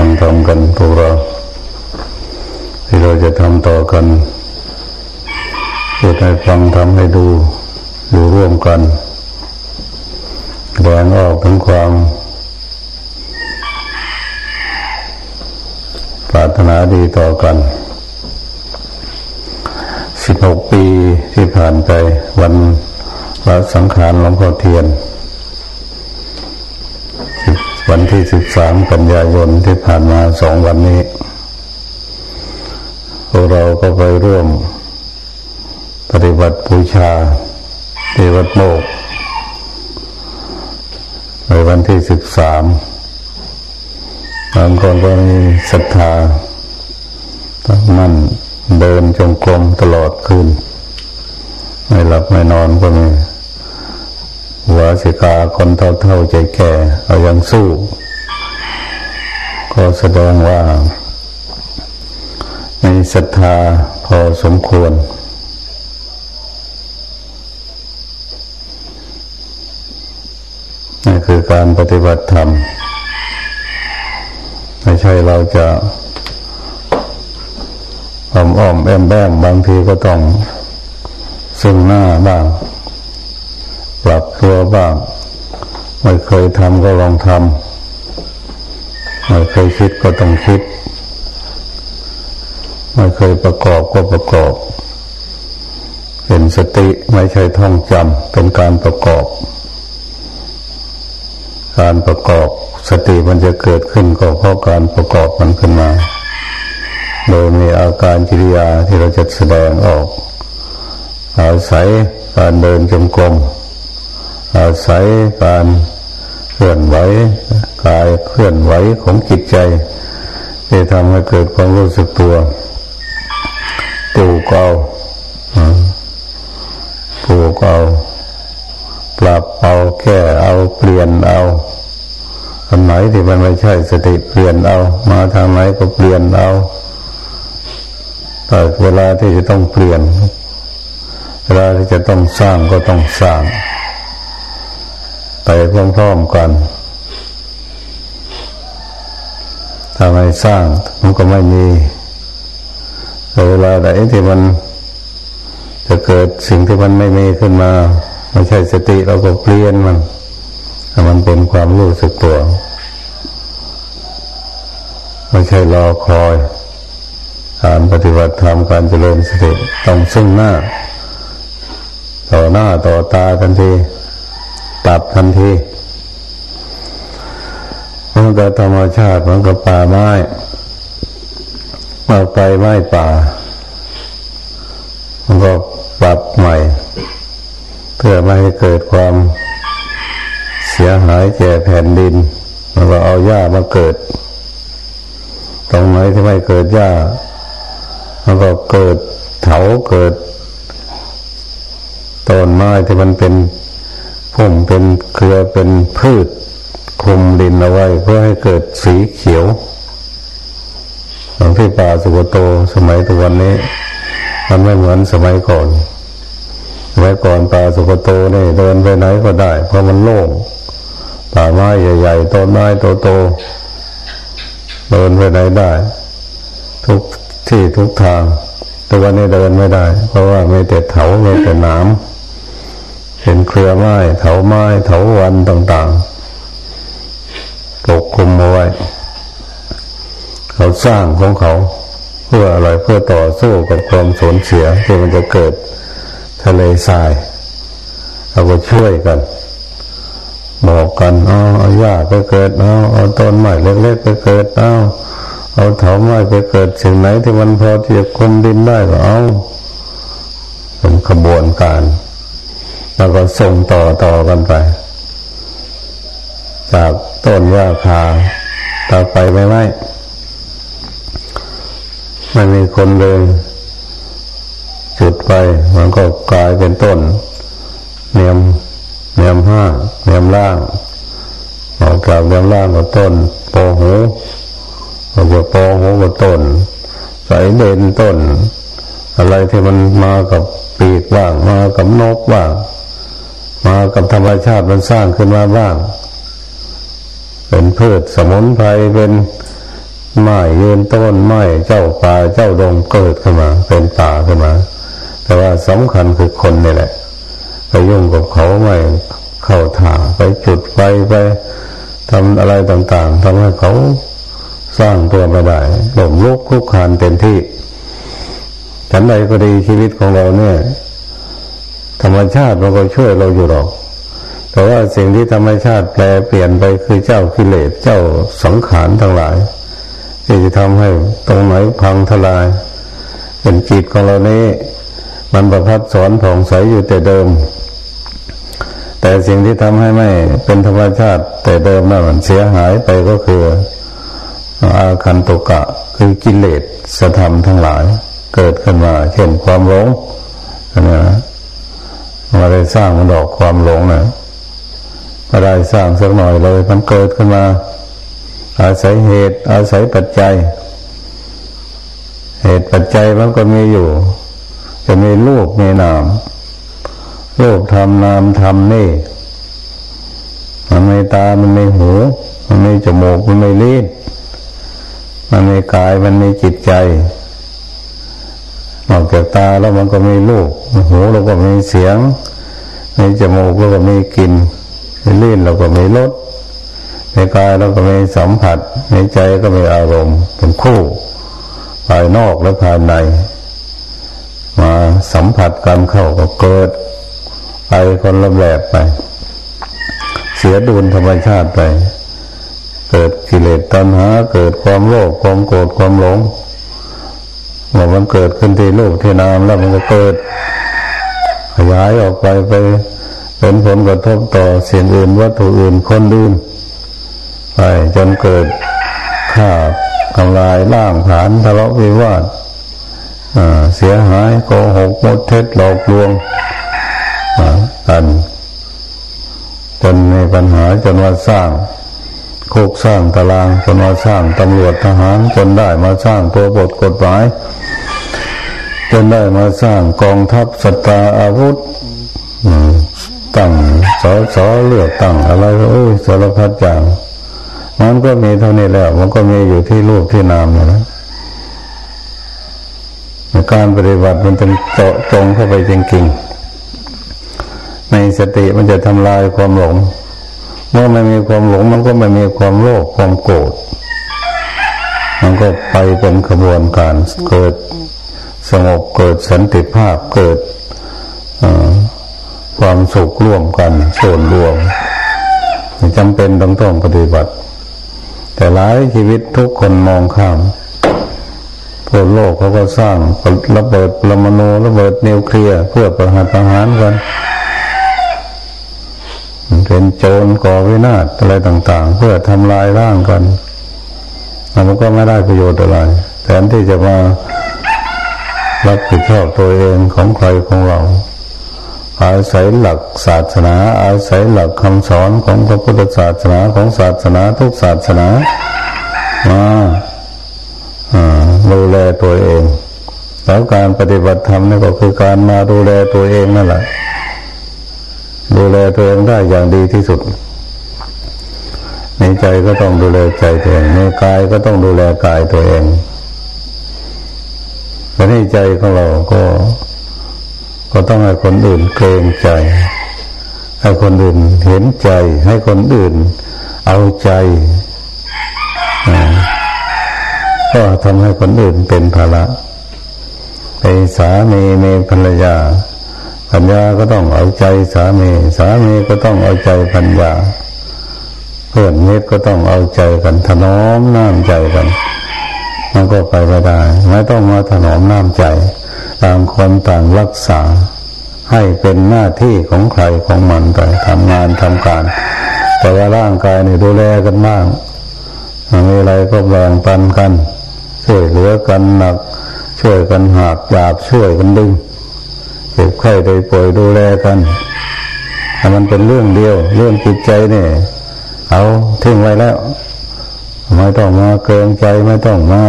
ฟังทำกันพวกเราที่เราจะทำต่อกันพูดให้ฟังทำให้ดูอยู่ร่วมกันแสดงออกถึงความปรารถนาดีต่อกันสิบหกปีที่ผ่านไปวันละสังขารหลวงพ่อเทียน วันที่สิบสามกันยายนที่ผ่านมาสองวันนี้พวกเราก็ไปร่วม ปฏิบัติบูชาที่วัดโมกในวันที่สิบสามบางคนก็มีศรัทธาตั้งมั่นเดินจงกรมตลอดคืน ไม่หลับไม่นอนก็มี หัวสิกาคนเท่าเท่าใจแก่เอายังสู้ ก็แสดงว่า มีศรัทธาพอสมควร นี่คือการปฏิบัติธรรม ไม่ใช่เราจะอ้อมอ้อมแอมแบมบางทีก็ต้องซึ่งหน้าบ้าง ตัวบ้าง ไม่เคยทำก็ลองทำไม่เคยคิดก็ต้องคิด ไม่เคยประกอบก็ประกอบ เป็นสติไม่ใช่ท่องจำเป็นการประกอบ การประกอบสติมันจะเกิดขึ้นก็เพราะการประกอบมันขึ้นมา โดยมีอาการกิริยาที่เราจะแสดงออกอาศัยการเดินจงกรม อาศัยการเคลื่อนไหวกายเคลื่อนไหวของจิตใจที่ทำให้เกิดความรู้สึกตัวปูกเอาปูกเอา ปรับเอาแก้เอาเปลี่ยนเอาอันไหนที่มันไม่ใช่สติเปลี่ยนเอา มาทางไหนก็เปลี่ยนเอาแต่เวลาที่จะต้องเปลี่ยน เวลาที่จะต้องสร้างก็ต้องสร้าง ไปพร้อมๆกันถ้าไมสร้างมันก็ไม่มีแต่เวลาไหนที่มันจะเกิดสิ่งที่มันไม่มีขึ้นมา ไม่ใช่สติเราก็เปลี่ยนมันมันเป็นความรู้สึกตัวไม่ใช่รอคอยการปฏิบัติธรรมการเจริญสติต้องซึ่งหน้า ต่อหน้าต่อตาทันที ตับทันทีมันก็ธรรมชาติมันก็ป่าไม้เอาไปไม้ป่า มันก็ปรับใหม่ เพื่อไม่ให้เกิดความเสียหายแก่แผ่นดินมันก็เอาหญ้ามาเกิด ตรงไหนที่ไม่เกิดหญ้ามันก็เกิดเถาเกิดต้นไม้ที่มันเป็น พุ่มเป็นเครือเป็นพืชคลุมดินเอาไว้ เพื่อให้เกิดสีเขียวหลังที่ป่าสุโกโตสมัยตัวันนี้ มันไม่เหมือนสมัยก่อนสมัยก่อนป่าสุโกโตนี่เดินไปไหนก็ได้ เพราะมันโล่งป่าไม้ใหญ่ๆต้นไม้โตๆเดินไปไหนได้ ทุกที่ทุกทาง แตัววันนี้เดินไม่ได้ เพราะว่าไม่แต่เถาไม่แต่น้ำ เป็นเครือไม้เถาไม้เถาวันต่างๆปกคลุมเอาไว้เขาสร้างของเขา เพื่ออะไรเพื่อต่อสู้กับความสูญเสียที่มันจะเกิดทะเลทรายเราก็ช่วยกันบอกกันเอาเอาหญ้าไปเกิดเอาเอาต้นไม้เล็กๆไปเกิดเอาเอาเถาไม้ไปเกิดสิ่งไหนที่มันพอที่จะคุมดินได้ก็เอาเป็นขบวนการ แล้วก็ส่งต่อต่อกันไป จากต้นว่าคาต่อไปไม่ไม่ไม่มีคนเลยจุดไปมันก็กลายเป็นต้นเนียมเนียมห้าเนียมล่างออกจากเนียมล่างก็ต้นโปหูหัวปอหัวต้นสายเด่นต้น อะไรที่มันมากับปีกบ้างมากับนกบ้าง มากับธรรมชาติมันสร้างขึ้นมาบ้าง เป็นพืชสมุนไพรเป็นไม้ยืนต้นไม้เจ้าป่าเจ้าดงเกิดขึ้นมา เป็นป่าขึ้นมา แต่ว่าสำคัญคือคนนี่แหละ ไปยุ่งกับเขาไม่เข้าถ่าไปจุดไฟไปทำอะไรต่างๆทำให้เขาสร้างตัวไม่ได้หลงลุกคุกคานเต็มที่ฉันใดก็ดีชีวิตของเราเนี่ย ธรรมชาติมันก็ช่วยเราอยู่หรอกแต่ว่าสิ่งที่ธรรมชาติแปลเปลี่ยนไปคือเจ้ากิเลสเจ้าสังขารทั้งหลายที่จะทำให้ตรงไหนพังทลาย เป็นจิตของเรานี้ มันประพัดสอนผ่องใสอยู่แต่เดิม แต่สิ่งที่ทำให้ไม่เป็นธรรมชาติแต่เดิมนั่นมันเสียหายไปก็คืออาคันตุกะคือกิเลสสธรรมทั้งหลาย เกิดขึ้นมา เช่นความหลงนะ มาได้สร้างมันดอกความหลงนะมาได้สร้างสักหน่อยเลย มันเกิดขึ้นมา อาศัยเหตุ อาศัยปัจจัย เหตุปัจจัยมันก็มีอยู่ จะมีรูปมีนามรูปทำนามทำนี่ มันไม่ตา มันไม่หู มันไม่จมูก มันไม่ลิ้นมันไมีกาย มันไมีจิตใจ นอกจากตาแล้วมันก็มีลูกหูเราก็มีเสียงมีจมูกเราก็มีกลิ่นมีลิ้นเราก็มีรสในกายเราก็มีสัมผัส ในใจก็มีอารมณ์เป็นคู่ภายนอกและภายใน มาสัมผัสกันเข้าก็เกิด ไปคนละแบบไป เสียดุลธรรมชาติไป เกิดกิเลสตัณหา เกิดความโลภความโกรธความหลง เมื่อมันเกิดขึ้นที่โลกที่นามแล้วมันก็เกิด ขยายออกไปไป เป็นผลกระทบต่อเสียงอื่นวัตถุอื่นคนอื่นไปจนเกิดข่าทำลายล่างฐานทะเลาะวิวาทเสียหายโกหกมดเท็จหลอกลวงกันจนมีปัญหาจนว่าสร้างโคกสร้างตารางจนมาสร้างตำรวจทหารจนได้มาสร้างตัวบทกฎหมาย จนได้มาสร้างกองทัพสตาอาวุธตั้งสอสอเลือกตั้งอะไรโอ้ยสารพัดอย่างมันก็มีเท่านี้แล้ว มันก็มีอยู่ที่รูปที่นามนะการปฏิบัติมันต้องเจาะจงเข้าไปจริงๆ ในสติมันจะทำลายความหลง เมื่อไม่มีความหลง มันก็ไม่มีความโลภความโกรธมันก็ไปเป็นขบวนการเกิด สงบเกิดสันติภาพเกิดความสุขร่วมกันส่วนรวมจำเป็นต้องต้องปฏิบัติ แต่หลายชีวิตทุกคนมองข้ามพวกโลกเขาก็สร้างระเบิดปรมาณูระเบิดนิวเคลียร์เพื่อประหารประหารกันเป็นโจรก่อวินาศอะไรต่าง ๆ เพื่อทำลายร่างกันมันก็ไม่ได้ประโยชน์อะไรแทนที่จะมา รับผิดชอบตัวเองของใครของเรา อาศัยหลักศาสนา อาศัยหลักคำสอนของพระพุทธศาสนาของศาสนาทุกศาสนามาดูแลตัวเอง แล้วการปฏิบัติธรรมนี่ก็คือการมาดูแลตัวเองนั่นแหละ ดูแลตัวเองได้อย่างดีที่สุด ในใจก็ต้องดูแลใจตัวเองในกายก็ต้องดูแลกายตัวเอง และในใจของเราก็ก็ต้องให้คนอื่นเกรงใจ ให้คนอื่นเห็นใจ ให้คนอื่นเอาใจก็ทำให้คนอื่นเป็นภาระในสามีมีภรรยาปัญญาก็ต้องเอาใจสามี สามีก็ต้องเอาใจปัญญาเพื่อนมิตก็ต้องเอาใจกันถนอมน้ำใจกัน มันก็ไปไม่ได้ ไม่ต้องมาถนอมน้ำใจ ต่างคนต่างรักษา ให้เป็นหน้าที่ของใครของมันไปทำงานทำการ แต่ว่าร่างกายเนี่ยดูแลกันบ้างมีอะไรก็แบ่งปันกัน ช่วยเหลือกันหนัก ช่วยกันหักหยาบช่วยกันดึงเจ็บไข้ได้ป่วยดูแลกันถ้ามันเป็นเรื่องเดียว เรื่องจิตใจเนี่ย เอาทิ้งไว้แล้ว ไม่ต้องมาเกรงใจไม่ต้องมา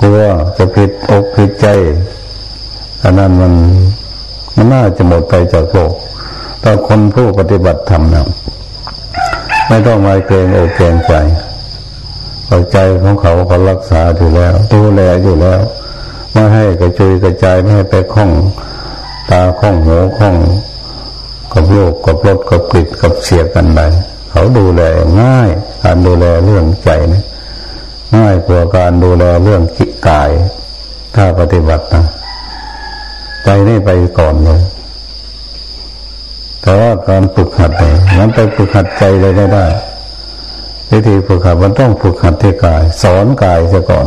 กลัวจะผิดอกผิดใจอันนั้นมันมันน่าจะหมดไปจากโลกแต่คนผู้ปฏิบัติธรรมนะไม่ต้องมาเกรงอกเกรงใจใจจัยของเขาเขารักษาอยู่แล้วดูแลอยู่แล้วไม่ให้กระจุยกระจายไม่ให้ไปคล้องตาคล้องหูคล้องกับโลกกับรถกับกลิ่นกับเสียกันใดเขาดูแลง่าย การดูแลเรื่องใจนะง่ายกว่าการดูแลเรื่องกิจกาย ถ้าปฏิบัตินะใจนี่ไปก่อนเลย แต่ว่าการฝึกหัดเนี่ยมันไปฝึกหัดใจเลยไม่ได้วิธีฝึกหัดมันต้องฝึกหัดที่กาย สอนกายซะก่อน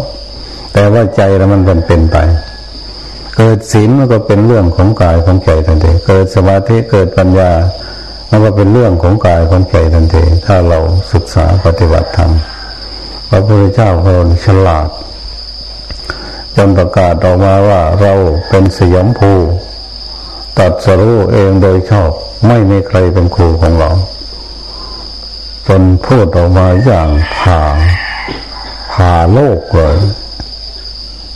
แต่ว่าใจแล้วมันเป็นเป็นไป เกิดศีลมันก็เป็นเรื่องของกายของใจทันทีเกิดสมาธิเกิดปัญญา มันก็เป็นเรื่องของกายของใจทันทีถ้าเราศึกษาปฏิบัติธรรมพระพุทธเจ้าเราฉลาด จนประกาศออกมาว่าเราเป็นสยามภูตัดสรู้เองโดยชอบ ไม่มีใครเป็นครูของเรา จนพูดออกมาอย่างผ่าผ่าโลกเลย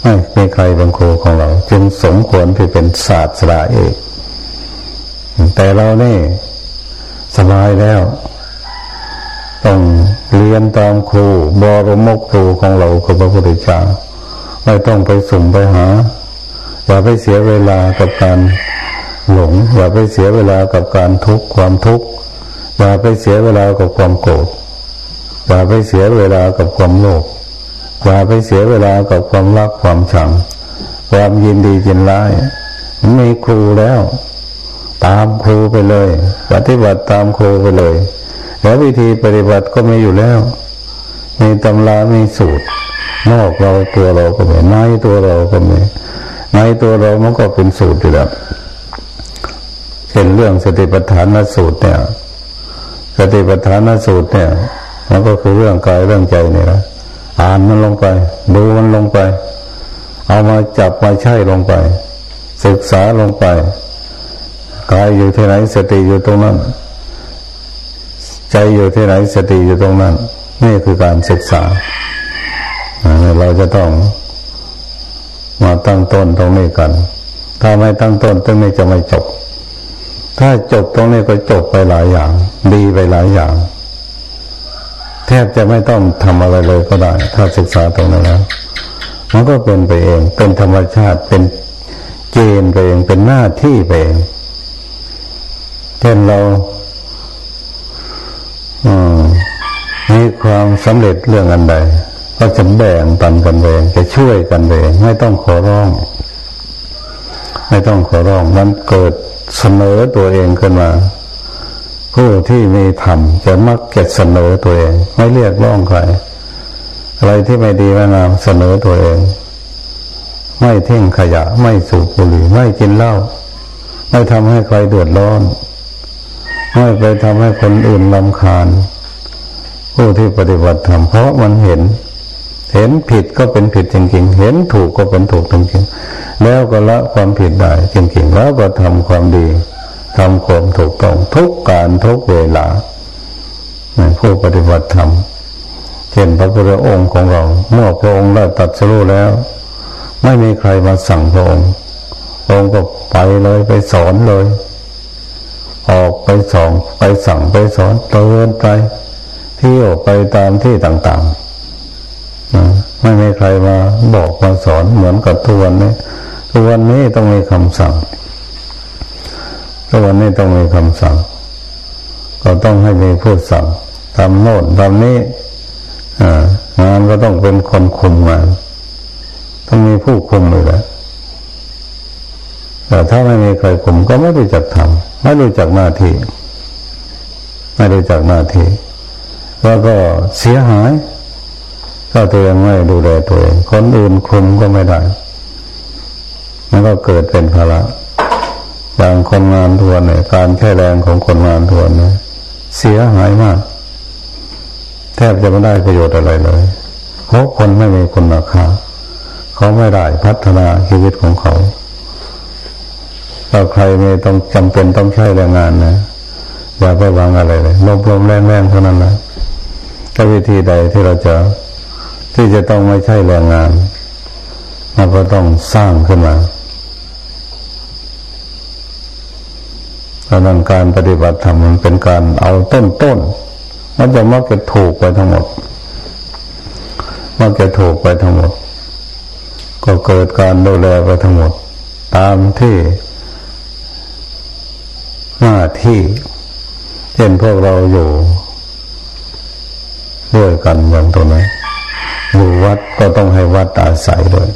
ไม่มีใครเป็นครูของเรา จึงสมควรที่เป็นศาสตราเอกแต่เราเนี่ สบายแล้ว ต้องเรียนตามครูบรมกครูของเราคือพระพุทธเจ้าไม่ต้องไปสุ่มไปหา อย่าไปเสียเวลากับการหลง อย่าไปเสียเวลากับการทุกข์ความทุกข์อย่าไปเสียเวลากับความโกรธอย่าไปเสียเวลากับความโลภอย่าไปเสียเวลากับความรักความชังความยินดียินร้ายมีครูแล้ว ตามครูไปเลย ปฏิบัติตามครูไปเลย แล้ววิธีปฏิบัติก็มีอยู่แล้ว มีตำรามีสูตร นอกเราตัวเราก็มีในตัวเราก็มีในตัวเรามันก็เป็นสูตรอยู่แล้วเช่นเรื่องสติปัฏฐานสูตรเนี่ยสติปัฏฐานสูตรเนี่ยมันก็คือเรื่องกายเรื่องใจเนี่ยนะอ่านมันลงไป ดูมันลงไป เอามาจับมาใช่ลงไป ศึกษาลงไป กายอยู่ที่ไหนสติอยู่ตรงนั้น ใจอยู่ที่ไหนสติอยู่ตรงนั้น นี่คือการศึกษาเราจะต้องมาตั้งต้นตรงนี้กัน ถ้าไม่ตั้งต้นตรงนี้จะไม่จบ ถ้าจบตรงนี้ก็จบไปหลายอย่าง ดีไปหลายอย่าง แทบจะไม่ต้องทำอะไรเลยก็ได้ ถ้าศึกษาตรงนี้นแล้ว มันก็เป็นไปเอง เป็นธรรมชาติ เป็นเกณฑ์ไปเอง เป็นหน้าที่ไปเอง ช่นเราอืมีความสำเร็จเรื่องอันใด ก็จะแบ่งปันกันเองจะช่วยกันเองไม่ต้องขอร้อง ไม่ต้องขอร้องมันเกิดเสนอตัวเองขึ้นมา ผู้ที่มีธรรมจะมักเก็บเสนอตัวเอง ไม่เรียกร้องใครอะไรที่ไม่ดีไม่งามเสนอตัวเอง ไม่เท่งขยะ ไม่สูบบุหรี่ไม่กินเหล้าไม่ทำให้ใครเดือดร้อน ไม่ไปทำให้คนอื่นลำคาญ ผู้ที่ปฏิบัติธรรมเพราะมันเห็น เห็นผิดก็เป็นผิดจริงๆ เห็นถูกก็เป็นถูกจริงๆ แล้วก็ละความผิดได้จริงๆ แล้วก็ทำความดีทำความถูกต้องทุกการทุกเวลาผู้ปฏิบัติธรรมเช่นพระพุทธองค์ของเรา เมื่อพระองค์ได้ตัดสู้แล้ว ไม่มีใครมาสั่งพระองค์องค์ก็ไปเลยไปสอนเลย ออกไปสอนไปสั่งไปสอนเตือนไปเที่ยวไปตามที่ต่างๆไม่มีใครมาบอกมาสอนเหมือนกับทุกวันนี้ทุกวันนี้ต้องมีคำสั่งทุกวันนี้ต้องมีคำสั่ง ก็ต้องให้มีผู้สั่งทำโน่นทำนี้งานก็ต้องเป็นคนคุมงานต้องมีผู้คุมเลยแหละแต่ถ้าไม่มีใครคุมก็ไม่รู้จักทำ ไม่รู้จักหน้าที่ไม่รู้จักหน้าที่แล้วก็เสียหายถ้าตัวเองไม่ดูแลตัวเองคนอื่นคุมก็ไม่ได้มันก็เกิดเป็นภาระอย่างคนงานทวนเนี่ยการแค่แรงของคนงานทวนเนี่ยเสียหายมาก แทบจะไม่ได้ประโยชน์อะไรเลย เพราะคนไม่มีคุณราคาเขาไม่ได้พัฒนาชีวิตของเขา ถ้าใครไม่ต้องจำเป็นต้องใช้แรงงานนะอย่าไปวางอะไรเลยลมลมแรงแรงเท่านั้นแหละก็วิธีใดที่เราจะที่จะต้องไม่ใช่แรงงานมันก็ต้องสร้างขึ้นมาดังนั้นการปฏิบัติธรรมมันเป็นการเอาต้นต้นมันจะมักจะถูกไปทั้งหมดมันจะถูกไปทั้งหมด ก็เกิดการดูแลไปทั้งหมด ตามที่ หน้าที่เช่นพวกเราอยู่ด้วยกันอย่างตัวนี้อยู่วัดก็ต้องให้วัดอาศัยด้วย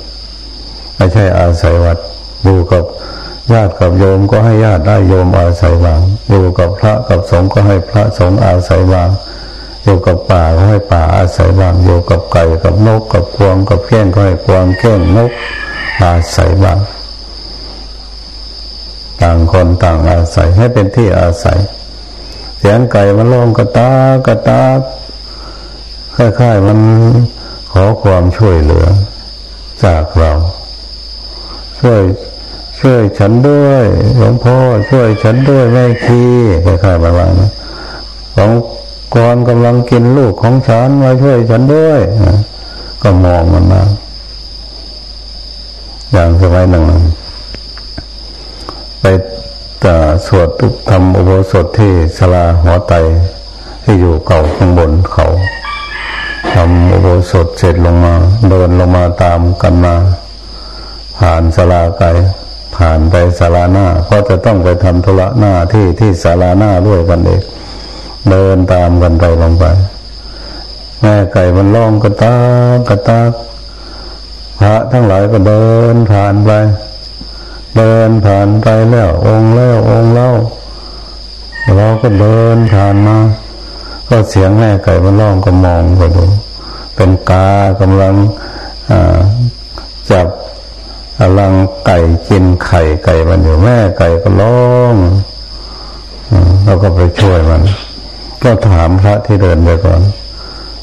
ไม่ใช่อาศัยวัดอยู่กับญาติกับโยมก็ให้ญาติได้โยมอาศัยวางอยู่กับพระกับสงฆ์ก็ให้พระสงฆ์อาศัยวางอยู่กับป่าก็ให้ป่าอาศัยวางอยู่กับไก่กับนกกับกวางกับแก้งก็ให้กวางแก้งนกอาศัยวาง ต่างคนต่างอาศัยให้เป็นที่อาศัย เสียงไก่มันร้องกระตากระตาคล้ายๆมันขอความช่วยเหลือ จากเรา ช่วยช่วยฉันด้วยหลวงพ่อช่วยฉันด้วยแม่คีคล้ายๆประมาณนั้นของกรกำลังกินลูกของฉันมาช่วยฉันด้วยก็มองมันมาอย่างสมัยหนึ่ง สวดทำอุโบสถที่สลาหัวไตที่อยู่เก่าข้างบนเขาทำอุโบสถเสร็จลงมา เดินลงมาตามกันมา ผ่านสลาไกผ่านไปสาราหน้า ก็จะต้องไปทำธุระหน้าที่ที่สาราหน้าด้วยกันเองเดินตามกันไปลงไป แม่ไก่มันร้องกระตากกระตากพระทั้งหลายก็เดินผ่านไป เดินผ่านไปแล้ว องค์แล้วองค์เล่าเราก็เดินผ่านมา ก็เสียงแม่ไก่มันร้องก็มองไปดูเป็นกากำลังจับกำลังไก่กินไข่ไก่มันอยู่แม่ไก่ก็ร้องเราก็ไปช่วยมัน ก็ถามพระที่เดินไปก่อน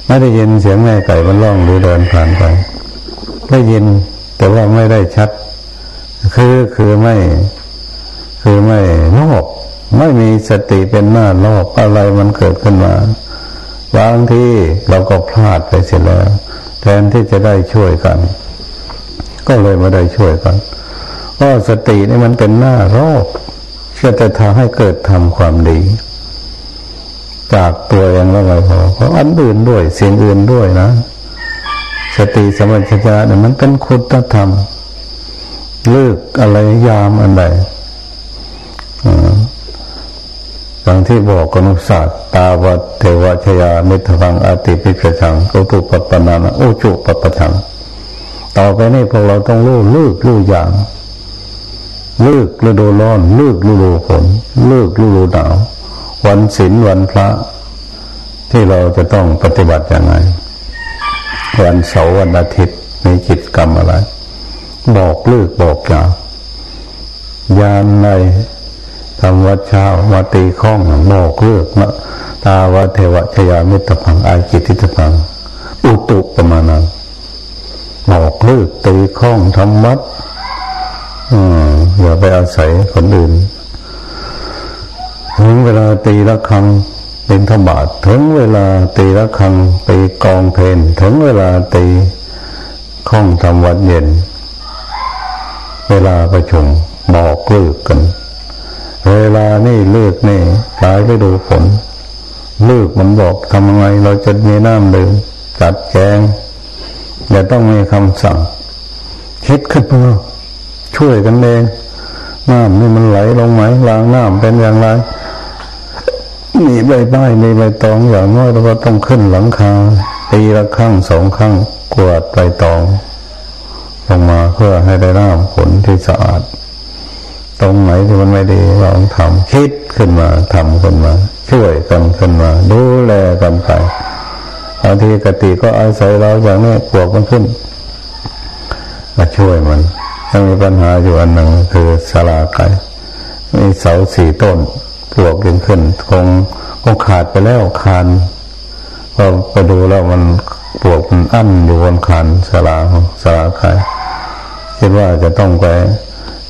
ไม่ได้ยินเสียงแม่ไก่มันร้องหรือเดินผ่านไปได้ยินแต่ว่าไม่ได้ชัด คือคือไม่คือไม่นอกไม่มีสติเป็นหน้านอกอะไรมันเกิดขึ้นมาบางที่เราก็พลาดไปเสียแล้ว แทนที่จะได้ช่วยกัน ก็เลยไม่ได้ช่วยกันก็สตินี่มันเป็นหน้ารอบเชื่อจะทำให้เกิดทำความดี จากตัวเองแล้วไม่พอเพราะอันอื่นด้วยเสียงอื่นด้วยนะ สติสมัชญาเนี่ยมันเป็นคุณธรรม เลือกอะไรยามอันใดอย่างที่บอกกนุศาสตร์ตาวัตเทวชยามตทังอาติปิกชังโอตุปปนานะโอจุปปชังต่อไปนี้พวกเราต้องรู้เลิกรู้อย่างเลิกฤดูร้อนเลิกฤดูฝนเลิกฤดูหนาววันศีลวันพระ ที่เราจะต้องปฏิบัติอย่างไรวันเสาร์วันอาทิตย์ในกิจกรรมอะไร บอกเลิกบอกอย่ายานในทำวัดเช้ามาตีข้องบอกเลิกนะตาวะเทวชยามิตรพังอาจิติตพังอุตุประมาณนั้นบอกเลิกตีข้องทำวัดอืมอย่าไปอาศัยคนอื่น ถึงเวลาตีละครังเป็นธบาตถึงเวลาตีละครังไปกองเพนถึงเวลาตีข้องทำวัดเย็น เวลาประชุมบอกเลิกกัน เวลานี่เลิกนี่ตายไปดูผลเลิกมันบอกทำยังไงเราจะมีน้ำดื่มจัดแจงอย่าต้องมีคำสั่งคิดขึ้นมาช่วยกันเองน้ำนี่มันไหลลงไหมล้างน้ำเป็นอย่างไรมีใบไม้มีใบตองอย่างน้อยเราก็ต้องขึ้นหลังคาตีละครั้งสองครั้งกวาดใบตอง ลงมาเพื่อให้ได้น้ำผลที่สะอาด ตรงไหนที่มันไม่ดีลองทำคิดขึ้นมาทำขึ้นมา ช่วยกันขึ้นมา ดูแลกันไปบางทีกติก็อาศัยเราอย่างนี้ปวกมันขึ้นมาช่วยมันยังมีปัญหาอยู่อันหนึ่งคือสาราไก่มีเสาสี่ต้นปวกยังขึ้น คงคงขาดไปแล้วคานพอไปดูแล้วมันปวกมันอั้นอยู่บนคานสาราสาราไก่ คิดว่าจะต้องไป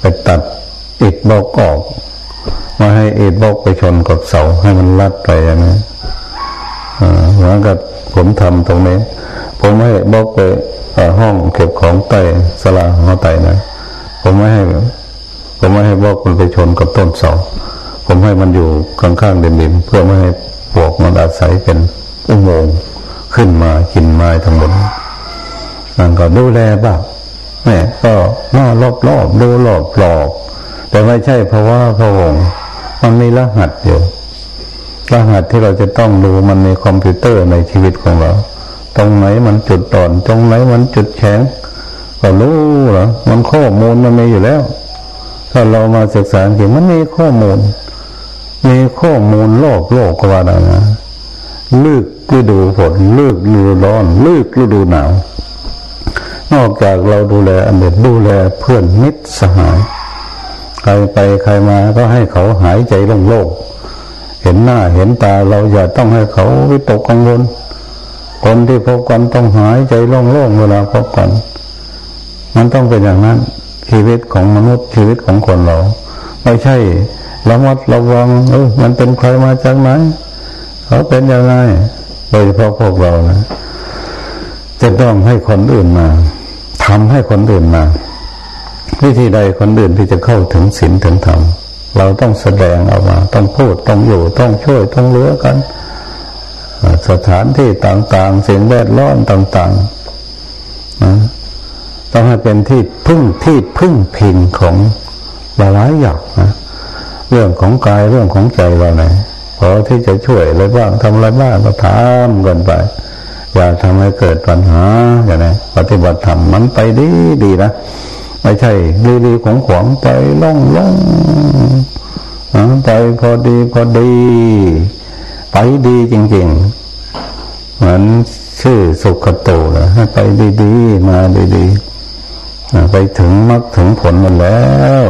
ไปตัดอิฐบล็อกออกมาให้อิฐบล็อกไปชนกับเสาให้มันลัดไปอย่างนี้อ่าเหมือนกับผมทำตรงนี้ ผมไม่ให้บอกไปห้องเก็บของไต่สลาของไตนะ ผมไม่ให้ ผมไม่ให้บลอกมันไปชนกับต้นเสา ผมให้มันอยู่ข้างๆเด่นๆเพื่อไม่ให้ปวกมันอาศัยเป็นอุโมงค์ขึ้นมากินไม้ทั้งหมดมันก็ดูแลบ้าง แม่ก็นอรอบรอบดูรอบหลอกแต่ไม่ใช่เพราะว่าพระองค์มันมีรหัสอยู่รหัสที่เราจะต้องดูมันในคอมพิวเตอร์ในชีวิตของเรา ตรงไหนมันจุดต่อนตรงไหนมันจุดแข็งก็รู้เหรอมันข้อมูลมันมีอยู่แล้ว ถ้าเรามาศึกษาจริงมันมีข้อมูล มีข้อมูลโลกโลกก็ว่าได้นะลึกฤดูฝนลึกฤดูร้อนลึกฤดูหนาว นอกจากเราดูแลอันเด็ดดูแลเพื่อนมิตรสหาย ใครไปใครมาก็ให้เขาหายใจโล่งๆเห็นหน้าเห็นตาเราอย่าต้องให้เขาวิตกกังวล คนที่พบกันต้องหายใจโล่งๆเวลาพบกัน มันต้องเป็นอย่างนั้นชีวิตของมนุษย์ชีวิตของคนเรา ไม่ใช่ระมัดระวังเออมันเป็นใครมาจากไหนเขาเป็นยังไงโดยเฉพาะพวกเรานะจะต้องให้คนอื่นมา ทำให้คนอื่นมา วิธีใดคนอื่นที่จะเข้าถึงศีลถึงธรรมเราต้องแสดงออกมา ต้องพูดต้องอยู่ต้องช่วยต้องเลือกันสถานที่ต่างๆสิ่งแวดล้อมต่างๆนะต้องให้เป็นที่พึ่งที่พึ่งพิงของหลายอย่างนะเรื่องของกายเรื่องของใจเราไหนพอที่จะช่วยอะไรบ้างทำอะไรบ้างก็ทำกันไป อย่าทำให้เกิดปัญหาอย่างนี้ปฏิบัติธรรมมันไปดีดีนะไม่ใช่ดีๆของขวางไปล่องล่องไปพอดีพอดี ไปดีจริงๆ เหมือนชื่อสุขโตนะไปดีๆ มาดีๆไปถึงมรรคถึงผลมาแล้ว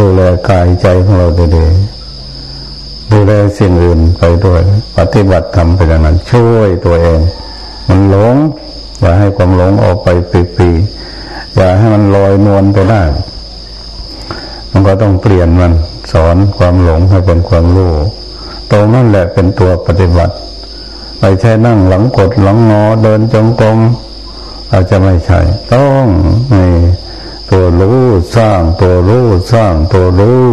ดูแลกายใจของเราดีๆ ดูแลสิ่งอื่นไปด้วย ปฏิบัติทำไปอย่างนั้น ช่วยตัวเอง มันหลง อย่าให้ความหลงออกไปปีๆอย่าให้มันลอยนวลไปได้ มันก็ต้องเปลี่ยนมันสอนความหลงให้เป็นความรู้ตรงนั่นแหละเป็นตัวปฏิบัติไม่ใช่นั่งหลังกดหลังงอเดินจงกรมอาจจะไม่ใช่ ต้องมีตัวรู้สร้างตัวรู้สร้างตัวรู้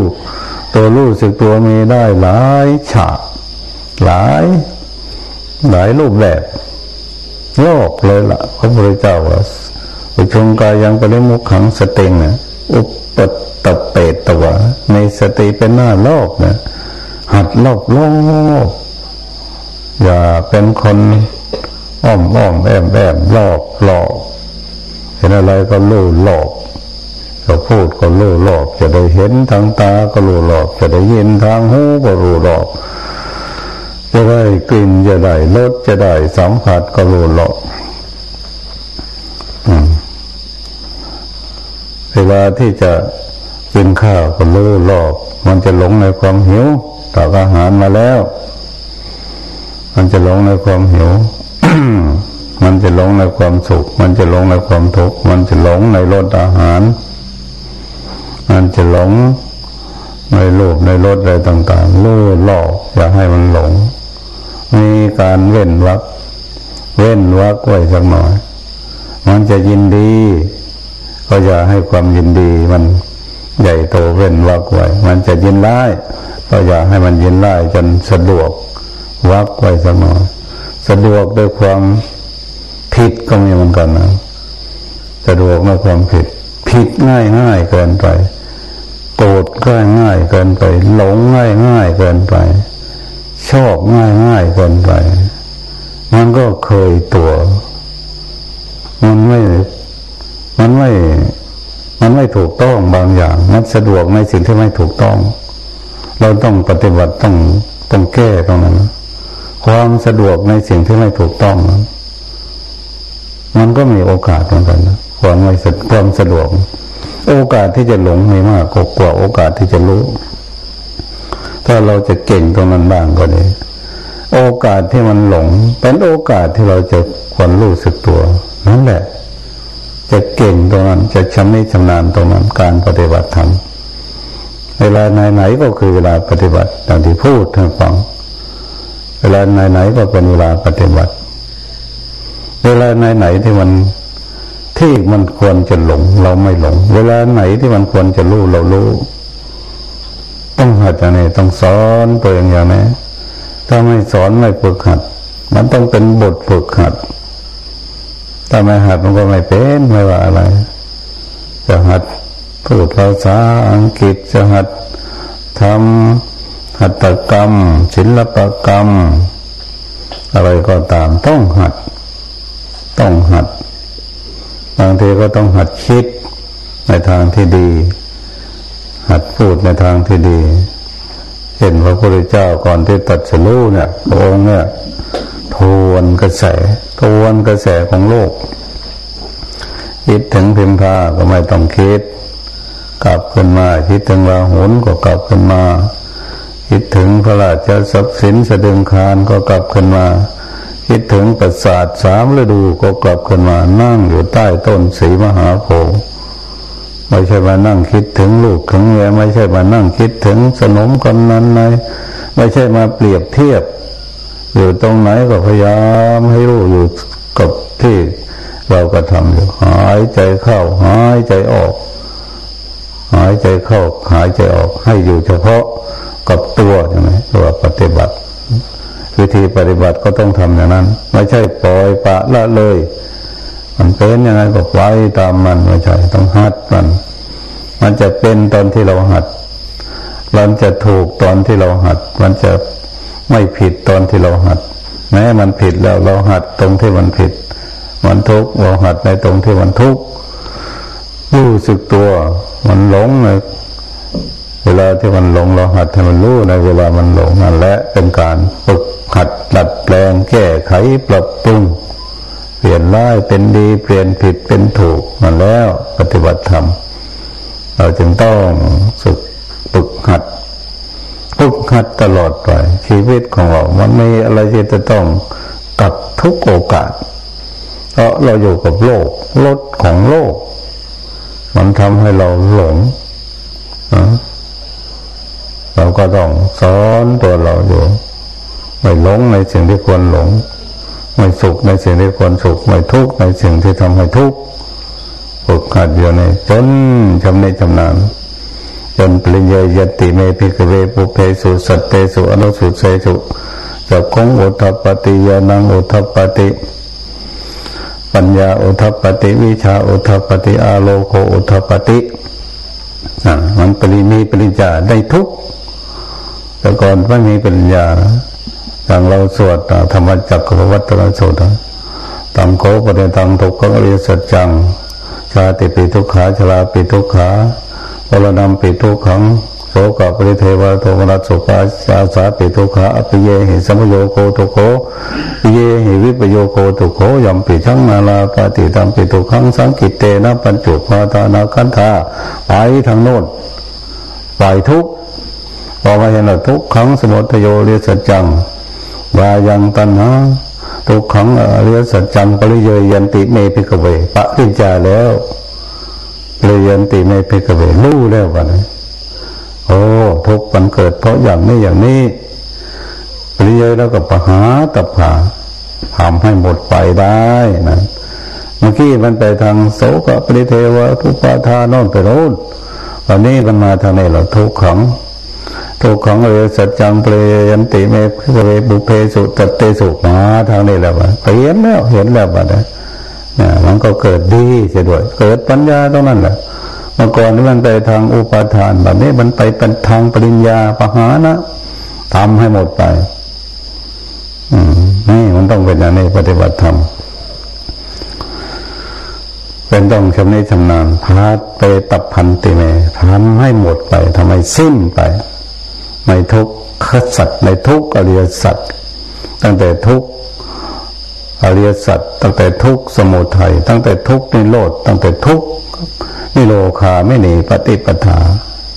ตัวรู้สึกตัวมีได้หลายฉากหลาย หลายรูปแบบโลกเลยละ่ะพระพุทธเจ้าว่าอุชงกายังปริมุขขังสต็งนะอุปตตเปตตวะในสติเป็นหน้าโลกนะหัดโลกโลกอย่าเป็นคนอ้อมอ้อมแอมแอมลอกหลอกเห็นอะไรก็ลู่หลอก จะพูดก็รู้หลอกจะได้เห็นทางตาก็รู้หลอกจะได้ยินทางหูก็รู้หลอกจะได้กลิ่นจะได้รสจะได้สัมผัสก็รู้หลอกเวลาที่จะกินข้าวก็รู้หลอกมันจะหลงในความหิวตักอาหารมาแล้ว มันจะหลงในความหิวมันจะหลงในความสุข มันจะหลงในความทุกข์ มันจะหลงในรสอาหาร มันจะหลงในโลภในรสอะไรต่างๆลู่ล่ออย่าให้มันหลง มีการเว้นวักเว้นวักไว้สักหน่อย มันจะยินดี ก็อย่าให้ความยินดีมันใหญ่โตเว้นวักไว้ มันจะยินร้ายก็อย่าให้มันยินร้ายจนสะดวกวักไว้สักหน่อย สะดวกด้วยความผิดก็มีเหมือนกันนะสะดวกด้วยความผิด ผิดง่ายง่ายเกินไป โกรธก็ง่ายเกินไป หลงง่ายง่ายเกินไป ชอบง่ายง่ายเกินไป มันก็เคยตัว มันไม่ มันไม่ มันไม่ถูกต้องบางอย่าง มันสะดวกในสิ่งที่ไม่ถูกต้อง เราต้องปฏิบัติต้องต้องแก้ตรงนั้น ความสะดวกในสิ่งที่ไม่ถูกต้องนั้นมันก็มีโอกาสเหมือนกันนะความไม่ความสะดวก โอกาสที่จะหลงม่มากกว่าโอกาสที่จะรู้ ถ้าเราจะเก่งตรงนั้นบ้างก็ดีโอกาสที่มันหลง เป็นโอกาสที่เราจะควรรู้สึกตัว นั่นแหละ จะเก่งตรงนั้น จะชำนิชำนาญตรงนั้นการปฏิบัติธรรมเวลาไหนๆก็คือเวลาปฏิบัติอย่างที่พูดทางฟังเวลาไหนๆก็เป็นเวลาปฏิบัติ เวลาไหนๆที่มัน ที่มันควรจะหลงเราไม่หลง เวลาไหนที่มันควรจะรู้เรารู้ ต้องหัดอย่างนี้ต้องสอนตัวเองอย่างนี้ถ้าไม่สอนไม่ฝึกหัด มันต้องเป็นบทฝึกหัด ถ้าไม่หัดมันก็ไม่เป็นไม่ว่าอะไร จะหัดพูดภาษาอังกฤษจะหัดทำหัตถกรรม ศิลปกรรม อะไรก็ตามต้องหัด ต้องหัด บางทีก็ต้องหัดคิดในทางที่ดี หัดพูดในทางที่ดี เห็นพระพุทธเจ้าก่อนที่ตัดสู้เนี่ยพระองค์เนี่ยทวนกระแสทวนกระแสของโลก คิดถึงพิมพาก็ไม่ต้องคิด กลับขึ้นมาคิดถึงราหุนก็กลับขึ้นมา คิดถึงพระราชทรัพย์สินสะดึงคารก็กลับขึ้นมา คิดถึงประสาทสามฤดูก็กลับขึ้นมานั่งอยู่ใต้ต้นสีมหาโพธิ์ไม่ใช่มานั่งคิดถึงลูกถึงเมียไม่ใช่มานั่งคิดถึงสนมคนนั้นไหนไม่ใช่มาเปรียบเทียบ อยู่ตรงไหนก็พยายามให้รู้อยู่กับที่เราก็ทำอยู่หายใจเข้าหายใจออก หายใจเข้าหายใจออกให้อยู่เฉพาะกับตัวใช่ไหมตัวปฏิบัติ วิธีปฏิบัติก็ต้องทำอย่างนั้น ไม่ใช่ปล่อยปะละเลย มันเป็นยังไงก็ไปตามมันไม่ใช่ต้องหัดมัน มันจะเป็นตอนที่เราหัดมันจะถูกตอนที่เราหัด มันจะไม่ผิดตอนที่เราหัด แม้มันผิดแล้วเราหัดตรงที่มันผิด มันทุกข์เราหัดในตรงที่มันทุกข์รู้สึกตัว มันหลงเลยเวลาที่มันหลงเราหัดให้มันรู้ในเวลามันหลงนั่นแหละเป็นการฝึก หัดดัดแปลงแก้ไขปรับปรุง เปลี่ยนร้ายเป็นดีเปลี่ยนผิดเป็นถูกมาแล้วปฏิบัติธรรม เราจึงต้องฝึกฝึกหัดฝึกหัดตลอดไปชีวิตของเรา มันไม่อะไรที่จะต้องกับทุกโอกาส เพราะเราอยู่กับโลกรถของโลก มันทำให้เราหลงเราก็ต้องสอนตัวเราอยู่ ไม่หลงในสิ่งที่ควรหลง ไม่สุขในสิ่งที่ควรสุข ไม่ทุกข์ในสิ่งที่ทำให้ทุกข์ฝึกขัดอยู่ในจนชำนิชำนาญจนปริญญายติเมพิกเวปุเพสุสัตเตสุอนุสุเสสุจะคงอุทปฏิยานังอุทปฏิ ปัญญาอุทปฏิวิชาอุทปฏิอาโลโคอุทปฏิมันปริมีปริญญาได้ทุกแต่ก่อนไม่มีปริญญา อย่างเราสวดธรรมจักรวัตนสูตรตังโคปเดตังทุกขอริยสัจจังชาติปิทุกขาชราปิทุกขาวรนำปิทุกขังโสกปริเทวะโทมนัสสุปาชาสาปิทุกขาอภิเยหิสัมโยโคทุโคปิเยหิวิปโยโคทุโคยมปิชังนาลาปฏิตังปิทุขังสังกิตเตนะปัญจุปาตานาคันธาไปทางโน้นไปทุกพอมาเห็นว่าทุกขังสมุทโยเรียสัจจัง วายังตันหาทุกขังอริยสัจจังปริเยยันติเมพิกเวปะริจาแล้วปริยันติเมพิกเวรู้แล้ววันโอ้ทุกมันเกิดเพราะอย่างนี้อย่างนี้ปริเยแล้วก็ปหาตับผาทำให้หมดไปได้นะเมื่อกี้มันไปทางโสกปริเทวะทุปาทานนไปโน้นตอนนี้มันมาทางนี้เราทุกขัง ทุกของเอสัจจังเปรยันติเมพเวบุเพสุตเตสุมาทางนี้แล้ววะเห็นแล้วเห็นแล้ววะเนี่ยมันก็เกิดดีเสียด้วย เกิดปัญญาตรงนั้นแหละเมื่อก่อนมันไปทางอุปาทานแบบนี้มันไปเป็นทางปริญญาปหานะทำให้หมดไป อืมนี่มันต้องเป็นอย่างนี้ปฏิบัติธรรมเป็นต้องชำนิชำนาญพาไปตับพันติเมทำให้หมดไปทำให้สิ้นไป ในทุกขสัตว์ในทุกอริยสัตว์ตั้งแต่ทุกอริยสัตว์ตั้งแต่ทุกสมุทัยตั้งแต่ทุกนิโรธตั้งแต่ทุกนิโรคาไม่หนีปฏิปทา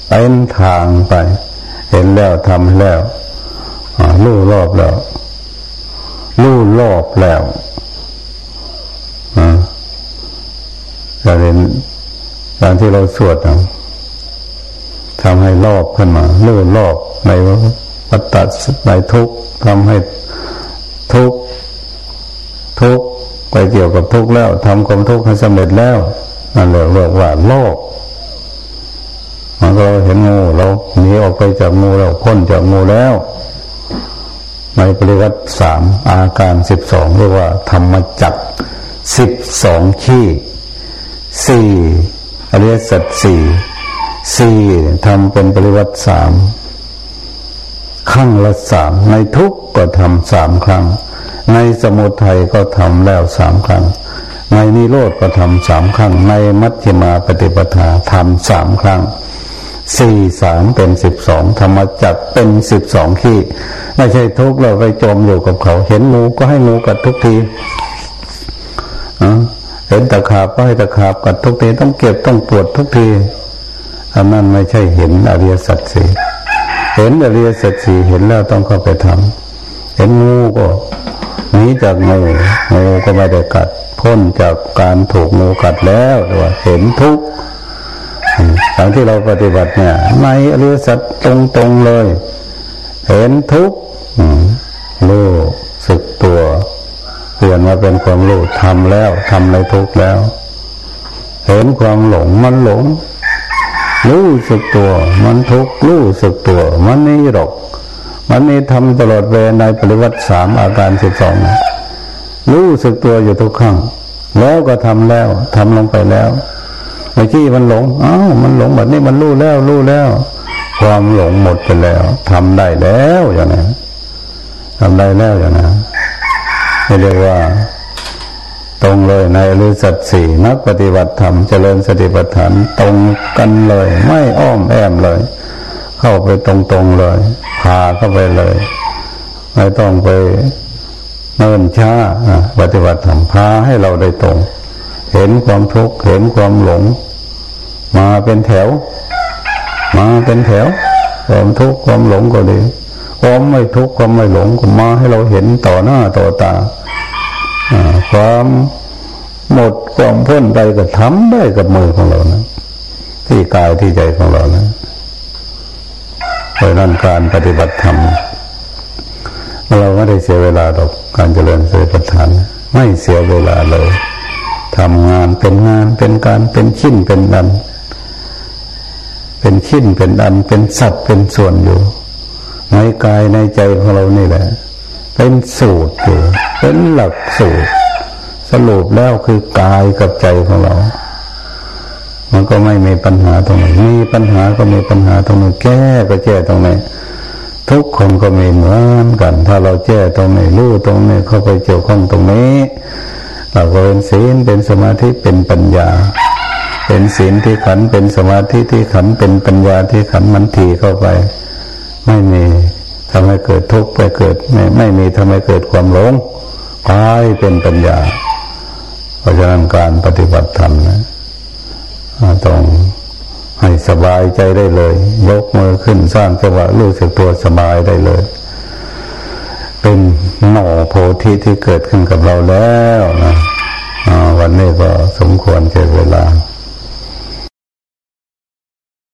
เป็นทางไป เห็นแล้วทำแล้วรู้รอบแล้วรู้รอบแล้วอ่ากาเรียนการที่เราสวดนะ ทำให้รอบขึ้นมาเลู่รอบในวัฏฏะในทุกทำให้ทุกทุกไปเกี่ยวกับทุกแล้วทำความทุกข์ให้สำเร็จแล้วนั่นเรียกว่าโลกมันก็เห็นงูเราหนีออกไปจากงูเราพ้นจากงูแล้ว ในปริวัติสามอาการสิบสองเรียกว่า ธรรมจักสิบสองขี้สี่อริยสัจสี่ สี่ทำเป็นปริวัติสามครั้งละสามในทุกก็ทำสามครั้ง ในสมุทัยก็ทำแล้วสามครั้ง ในนิโรธก็ทำสามครั้ง ในมัชฌิมาปฏิปทาทำสามครั้งสี่สามเป็นสิบสองธรรมจักเป็นสิบสองขี้ไม่ใช่ทุกเราไปจมอยู่กับเขา เห็นงูก็ให้งูกัดทุกทีเห็นตะขาบก็ให้ตะขาบกัดทุกทีต้องเก็บต้องปวดทุกที อันนั้นไม่ใช่เห็นอริยสัจสี่เห็นอริยสัจสี่เห็นแล้วต้องเข้าไปทำเห็นงูก็หนีจากงูงูก็ไม่ได้กัด พ้นจากการถูกงูกัดแล้วแต่ว่าเห็นทุกข์ทางที่เราปฏิบัติเนี่ยในอริยสัจตรงๆเลย เห็นทุกข์รู้สึกตัวเปลี่ยนมาเป็นความรู้ทำแล้วทำในทุกข์แล้ว เห็นความหลงมันหลง รู้สึกตัว มันทุกข์รู้สึกตัว มันนี่หรอก มันนี่ทำตลอดเวลในปริวัติสามอาการสิบสองรู้สึกตัวอยู่ทุกครั้งแล้วก็ทำแล้วทำลงไปแล้วเมื่อกี้มันหลงอ้าวมันหลงแบบนี้มันรู้แล้วรู้แล้ว ความหลงหมดไปแล้วทำได้แล้วอย่างนี้ทำได้แล้วอย่างนี้เรียกว่า ตรงเลยในอริสัตสี่นักปฏิบัติธรรมเจริญสติปัฏฐานตรงกันเลย ไม่อ้อมแอมเลย เข้าไปตรงๆเลยพาเข้าไปเลย ไม่ต้องไปเนินช้าปฏิบัติธรรมพาให้เราได้ตรง เห็นความทุกข์เห็นความหลง มาเป็นแถว มาเป็นแถว ความทุกข์ความหลงก็ดีความไม่ทุกข์ความไม่หลงก็มาให้เราเห็นต่อหน้าต่อตา ความหมดความพ้นไปก็ทำได้กับมือของเรานะ ที่กายที่ใจของเรานะเพราะนั้นการปฏิบัติธรรมเราไม่ได้เสียเวลาดอกการเจริญสติปัฏฐาน ไม่เสียเวลาเลยทำงานเป็นงานเป็นการเป็นชิ้นเป็นดัน เป็นชิ้นเป็นดัน เป็นสัตว์เป็นส่วนอยู่ ในกายในใจของเรานี่แหละ เป็นสูตรอยู่เป็นหลักสูตร สรุปแล้วคือกายกับใจของเรา มันก็ไม่มีปัญหาตรงไหนมีปัญหาก็มีปัญหาตรงไหนแก้ก็แก้ตรงไหนทุกคนก็มีเหมือนกัน ถ้าเราแก้ตรงไหนรู้ตรงไหนเข้าไปเกี่ยวข้องตรงนี้เราก็เป็นศีลเป็นสมาธิเป็นปัญญา เป็นศีลที่ขันเป็นสมาธิที่ขันเป็นปัญญาที่ขันมันทีเข้าไป ไม่มีทำให้เกิดทุกข์ไปเกิดไม่ไม่มีทำให้เกิดความหลงกลายเป็นปัญญา เพราะฉะนั้นการปฏิบัติธรรมนะต้องให้สบายใจได้เลย ยกมือขึ้นสร้างจังหวะรู้สึกตัวสบายได้เลย เป็นหน่อโพธิที่เกิดขึ้นกับเราแล้วนะวันนี้ก็สมควรเจอเวลา